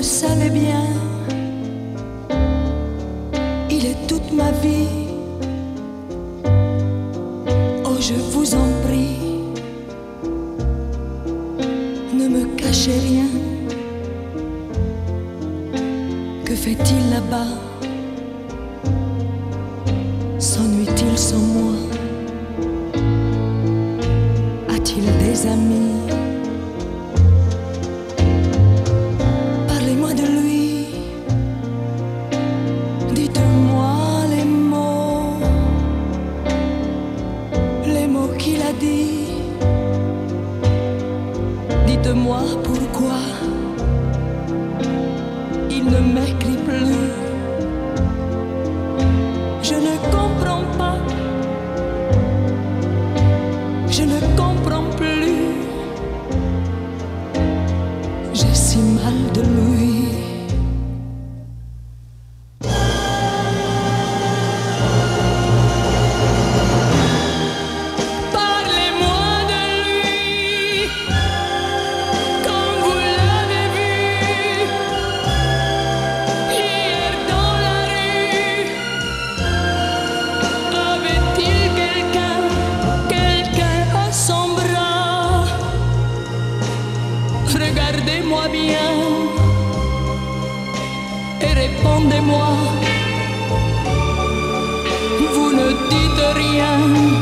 le savez bien, il est toute ma vie. Oh, je vous en prie, ne me cachez rien. Que fait-il là-bas? S'ennuie-t-il sans moi? A-t-il des amis? Dites-moi les mots, les mots qu'il a dit. Dites-moi pourquoi il ne m'écrit plus. Je ne comprends pas. Je ne Regardez-moi bien et répondez-moi. Vous ne dites rien.